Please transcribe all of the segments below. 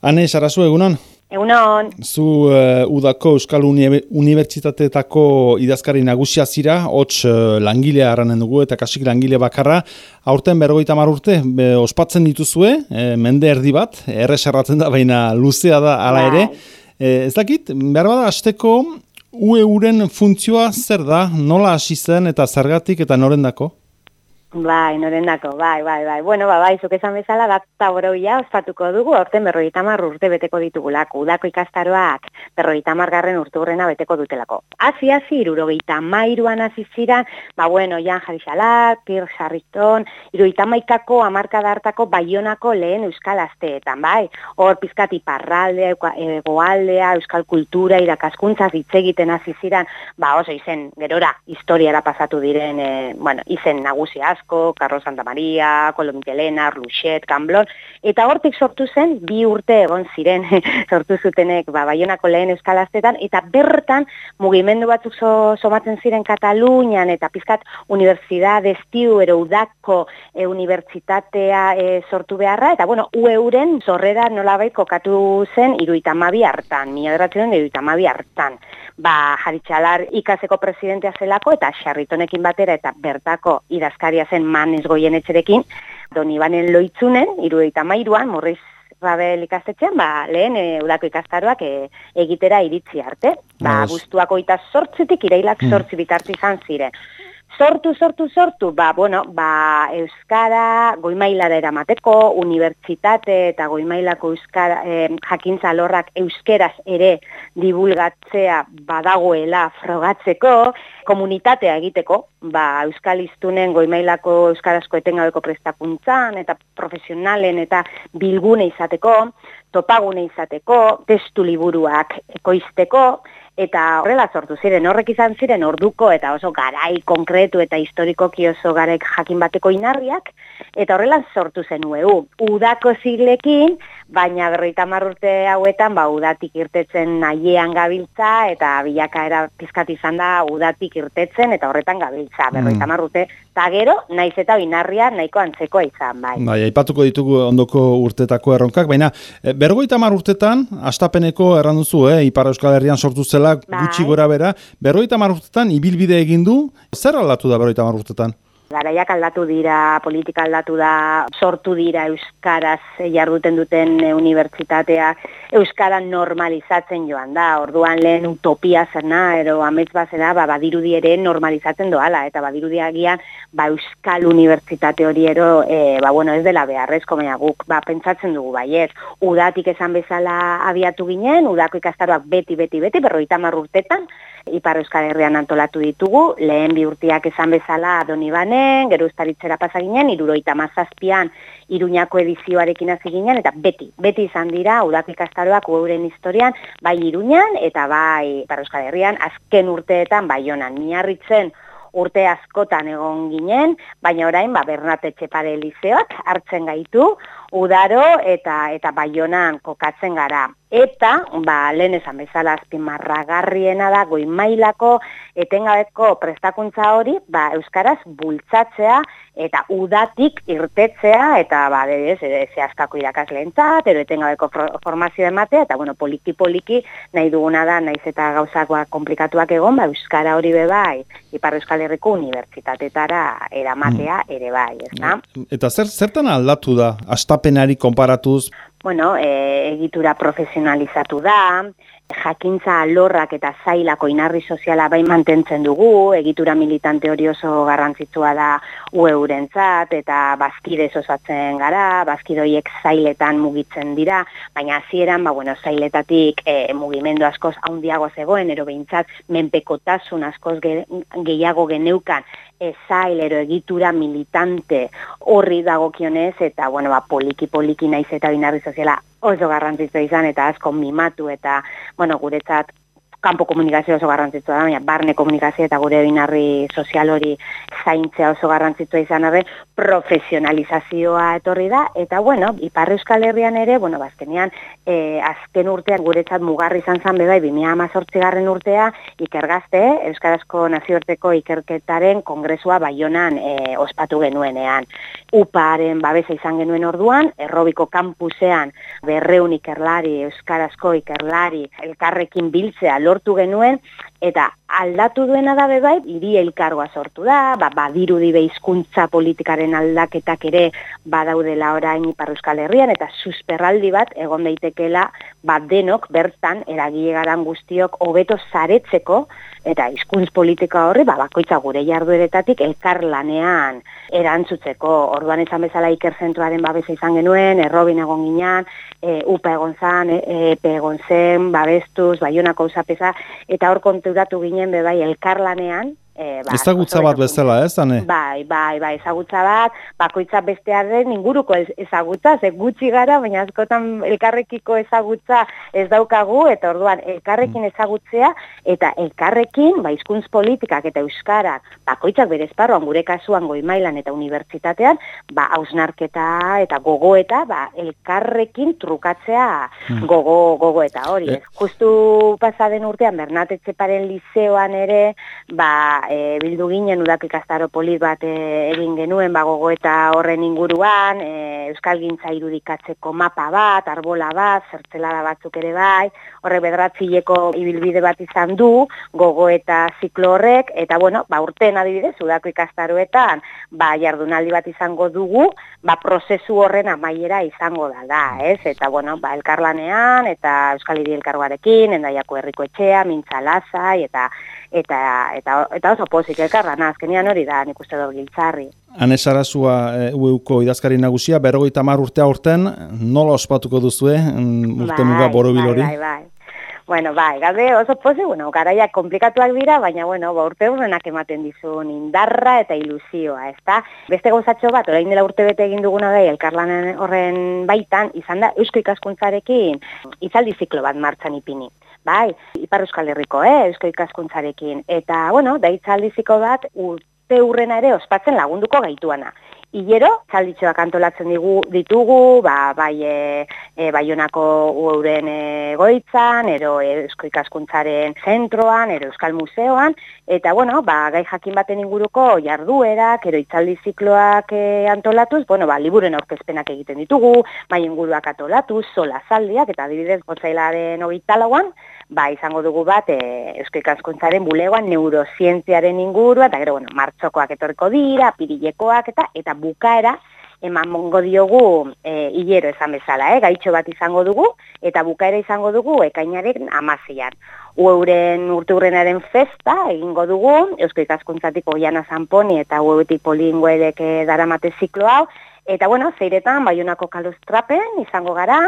Hane, sarazu egunon? Egunon. Zu uh, Udako Euskal Unibertsitateetako idazkari nagusia zira, hots uh, langilea aranen dugu eta kasik langile bakarra. Aurten bergoita urte, be, ospatzen dituzue, e, mende erdi bat, erreserratzen da, baina luzea da ala ere. E, ez dakit, behar bada, azteko UE-uren funtzioa zer da, nola hasi zen eta zergatik eta norendako? Bai, norendako, bai, bai, bai. Bueno, ba, bai, zuk esan bezala, data boroia ospatuko dugu, orten berroita urte beteko ditugulako, udako ikastaroak berroita garren urturrena beteko dutelako. Hazi, hazi, irurogeita mairuan azizira, ba, bueno, Jan Jarixalat, Pir Sarriton, irurogeita maikako, amarka dartako, baionako lehen euskal asteetan, bai? Hor, pizkati parraldea, egoaldea, euskal kultura, irakaskuntza, zitzegiten aziziran, ba, oso izen, gerora, historiara pasatu diren, e, bueno, izen nagusiaz, Carrasco, Carlos Santa Maria, Colombielena, Arluxet, Camblon, eta hortik sortu zen, bi urte egon ziren, sortu zutenek, ba, baionako lehen eskalaztetan, eta bertan, mugimendu batzuk so, somatzen ziren Katalunian, eta pizkat, Universidad Estiu, ero udako e, unibertsitatea e, sortu beharra, eta bueno, ueuren zorrera nolabait kokatu zen, iruitamabi hartan, mila deratzen iruitamabi hartan. Ba, jaritxalar ikaseko presidentea zelako, eta xarritonekin batera, eta bertako idazkaria zen manez goien etxerekin, doni banen loitzunen, irudeita mairuan, morriz Rabel ikastetxean, ba, lehen e, udako ikastaroak e, egitera iritzi arte. Ba, guztuako eta sortzitik irailak sortzi mm. bitartu izan ziren. Sortu, sortu, sortu, ba, bueno, ba, Euskara goimailara eramateko, unibertsitate eta goimailako Euskara, eh, jakintza lorrak euskeraz ere divulgatzea badagoela frogatzeko, komunitatea egiteko, ba, Euskal Iztunen goimailako Euskarazko etengabeko prestakuntzan eta profesionalen eta bilgune izateko, topagune izateko, testu liburuak ekoizteko, eta horrela sortu ziren, horrek izan ziren orduko eta oso garai konkretu eta historikoki oso garek jakin bateko inarriak, eta horrela sortu zen UEU. Udako ziglekin, baina berroita marrurte hauetan, ba, udatik irtetzen nahiean gabiltza, eta bilakaera pizkat izan da udatik irtetzen, eta horretan gabiltza, berroita mm. marrurte, eta gero, naiz eta binarria nahiko antzekoa izan, bai. Bai, aipatuko ditugu ondoko urtetako erronkak, baina eh, berroita marrurtetan, astapeneko erranduzu, eh, Ipar Euskal Herrian sortu zela bai. gutxi gora bera, berroita marrurtetan ibilbide egin du, zer aldatu da berroita marrurtetan? Garaiak aldatu dira, politika aldatu da, sortu dira Euskaraz jarduten duten unibertsitatea, Euskara normalizatzen joan da, orduan lehen utopia zerna, ero amets bazera, ba, badirudi ere normalizatzen doala, eta badirudi agian, ba, Euskal Unibertsitate hori ero, e, ba, bueno, ez dela beharrez, komea guk, ba, pentsatzen dugu, bai, ez, udatik esan bezala abiatu ginen, udako ikastaroak beti, beti, beti, berroita marrurtetan, Ipar Euskal Herrian antolatu ditugu, lehen bi urtiak esan bezala doni bane, gero ustaritzera pasaginen, iruroita mazazpian iruñako edizioarekin hasi ginen, eta beti, beti izan dira, udak ikastaroak ueuren historian, bai iruñan, eta bai Ipar Euskal Herrian, azken urteetan, bai honan, miarritzen, urte askotan egon ginen, baina orain ba Bernate Txepare Elizeoak hartzen gaitu udaro eta eta baionan kokatzen gara. Eta, ba, lehen esan bezala azpimarragarriena da goi mailako etengabeko prestakuntza hori, ba, Euskaraz bultzatzea eta udatik irtetzea eta ba, ez, zehazkako irakasleentzat, ero etengabeko formazio ematea, eta bueno, poliki-poliki nahi duguna da, naiz eta gauzakoa komplikatuak egon, ba, Euskara hori bebai, Ipar Euskal Herriko Unibertsitatetara eramatea mm. ere bai, ez da? Eta zer, zertan aldatu da, a penar y comparatus. Bueno, e, egitura profesionalizatu da, jakintza alorrak eta zailako inarri soziala bai mantentzen dugu, egitura militante hori oso garrantzitsua da ueurentzat eta bazkide osatzen gara, bazkidoiek zailetan mugitzen dira, baina hasieran ba, bueno, zailetatik e, mugimendu askoz haundiago zegoen, ero behintzat menpekotasun askoz gehiago geneukan ezailero egitura militante horri dagokionez eta bueno, ba, poliki poliki naiz eta binarri soziala oso garrantzitsua izan eta asko mimatu eta bueno, guretzat kanpo komunikazio oso garrantzitsua da, baina barne komunikazio eta gure binarri sozial hori zaintzea oso garrantzitsua izan arre, profesionalizazioa etorri da, eta bueno, Ipar Euskal Herrian ere, bueno, bazkenean, e, azken urtean guretzat mugarri izan zan bebai, 2018 garren urtea, ikergazte, Euskarazko nazioarteko ikerketaren kongresua baionan e, ospatu genuenean. Uparen babesa izan genuen orduan, errobiko kampusean berreun ikerlari, Euskarazko ikerlari, elkarrekin biltzea lortu genuen, eta aldatu duena da bebai, hiri elkargoa sortu da, ba, badiru dibe hizkuntza politikaren aldaketak ere badaudela orain Ipar Euskal Herrian, eta susperraldi bat egon daitekela ba, denok bertan eragile garan guztiok hobeto zaretzeko, eta hizkuntz politika horri, ba, bakoitza gure jardueretatik elkar lanean erantzutzeko. Orduan izan bezala ikerzentuaren babesa izan genuen, errobin egon ginean, e, upa egon zan, e, epe egon zen, babestuz, baionako usapesa, eta hor konturatu ginen bebai elkar lanean, E, ba, ezagutza bat bezala, ez, zane? Bai, bai, bai, ezagutza bat, bakoitza bestear den inguruko ezagutza, ze gutxi gara, baina askotan elkarrekiko ezagutza ez daukagu, eta orduan elkarrekin ezagutzea, eta elkarrekin, ba, izkuntz politikak eta euskarak, bakoitzak bere esparroan gure kasuan goi mailan eta unibertsitatean, ba, hausnarketa eta gogo eta, ba, elkarrekin trukatzea hmm. gogo, gogo eta hori, eh. Justu pasaden urtean, Bernat Etxeparen liceoan ere, ba, e, bildu ginen udak ikastaro polit bat e, egin genuen bagogo eta horren inguruan, e, Euskal Gintza irudikatzeko mapa bat, arbola bat, zertzelada batzuk ere bai, horre bedratzileko ibilbide bat izan du, gogo eta ziklo horrek, eta bueno, ba urten adibidez, udako ikastaroetan, ba jardunaldi bat izango dugu, ba prozesu horren amaiera izango da, da, ez? Eta bueno, ba elkarlanean, eta Euskal Hiri elkargoarekin, endaiako herriko etxea, mintza lasai, eta eta, eta, eta oso pozik elkarra, azkenian hori da, nik uste dut giltzarri. Hane Sarazua e, ueuko idazkari nagusia, berrogeita mar urtea urten, nola ospatuko duzue, mm, urte muga bai, borobilori? Bai, bai, bai. Bueno, bai, gabe oso pozik, bueno, garaia komplikatuak dira, baina, bueno, ba, urte urrenak ematen dizun indarra eta ilusioa, ez da? Beste gozatxo bat, orain dela urte bete egin duguna da, elkarlanen horren baitan, izan da, eusko ikaskuntzarekin, izaldi ziklo bat martzan ipini bai, Ipar Euskal Herriko, eh, Eusko ikaskuntzarekin. Eta, bueno, da itzaldiziko bat, urte urrena ere ospatzen lagunduko gaituana. Ilero, txalditxoak antolatzen digu, ditugu, ba, bai e, e, baionako ueuren e, goitzan, ero eusko ikaskuntzaren zentroan, ero euskal museoan, eta bueno, ba, gai jakin baten inguruko jarduerak, ero itzaldi zikloak e, antolatuz, bueno, ba, liburen aurkezpenak egiten ditugu, bai inguruak antolatuz, sola zaldiak, eta adibidez, gotzailaren hori talauan, ba, izango dugu bat, e, eusko ikaskuntzaren bulegoan, neurozientziaren ingurua, eta gero, bueno, martxokoak etorko dira, pirilekoak, eta eta bukaera eman diogu e, hilero esan bezala, eh? gaitxo bat izango dugu, eta bukaera izango dugu ekainaren amazian. Ueuren urturrenaren festa egingo dugu, Eusko ikaskuntzatik oiana zanponi eta ueuetik polinguedek daramate ziklo hau, Eta bueno, zeiretan, baiunako kalustrapen izango gara,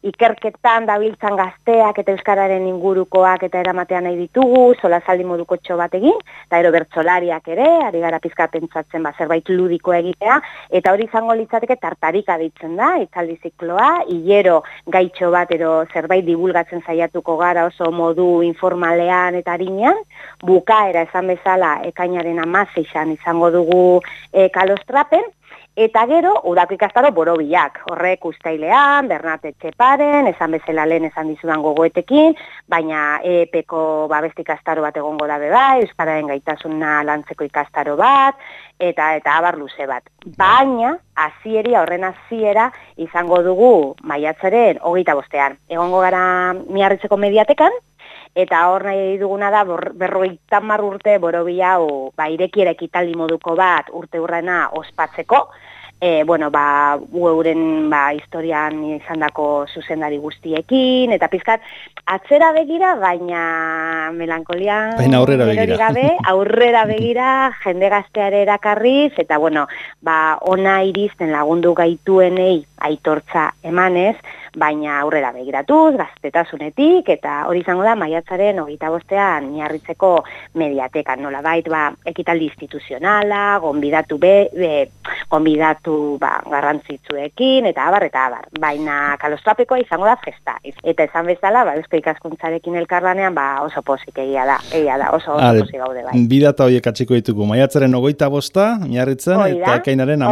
ikerketan dabiltzan gazteak eta euskararen ingurukoak eta eramatean nahi ditugu, sola zaldi moduko txo bat egin, eta ero bertsolariak ere, ari gara pizka pentsatzen ba, zerbait ludiko egitea, eta hori izango litzateke tartarik aditzen da, itzaldi zikloa, hilero gaitxo bat ero zerbait divulgatzen zaiatuko gara oso modu informalean eta harinean, bukaera esan bezala ekainaren amazeixan izango dugu e, kalostrapen, Eta gero, udako ikastaro borobiak, horrek ustailean, Bernate Txeparen, esan bezala lehen esan dizudan gogoetekin, baina epeko babesti ikastaro bat egongo da beba, euskararen gaitasuna lantzeko ikastaro bat, eta eta abar luze bat. Baina, hasieria horren hasiera izango dugu maiatzaren hogeita bostean. Egongo gara miarritzeko mediatekan, eta hor nahi duguna da berroita mar urte borobi hau ba, irekiera ekitaldi moduko bat urte urrena ospatzeko, e, bueno, ba, ueuren ba, historian izan dako zuzendari guztiekin, eta pizkat, atzera begira, baina melankolian baina aurrera begira. Gabe, aurrera begira, jende gazteare erakarriz, eta bueno, ba, ona iristen lagundu gaituenei aitortza emanez, baina aurrera begiratuz, gaztetasunetik, eta hori izango da, maiatzaren hogeita bostean miarritzeko mediatekan, nola bait, ba, ekitaldi instituzionala, gonbidatu be, be gonbidatu kontu ba, garrantzitsuekin, eta abar, eta abar. Baina kalostrapekoa izango da festa. Eta esan bezala, ba, eusko ikaskuntzarekin elkarlanean, ba, oso posik egia da, egia da, oso, oso Al, posik gaude bai. Bidata horiek atxiko ditugu. Maiatzaren ogoita bosta, miarritzen, eta ekainaren da,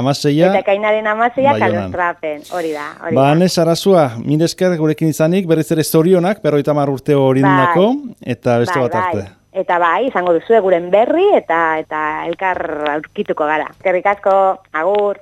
amaseia. Eta kainaren amaseia Baionan. kalostrapen, hori da, hori Ba, da. Anes Arazua, mire esker gurekin izanik, berriz ere zorionak, berroita mar urte hori Bai. eta beste Bai, bat arte. bai. Eta bai, izango duzu guren berri eta eta elkar aurkituko gara. Eskerrik asko, agur.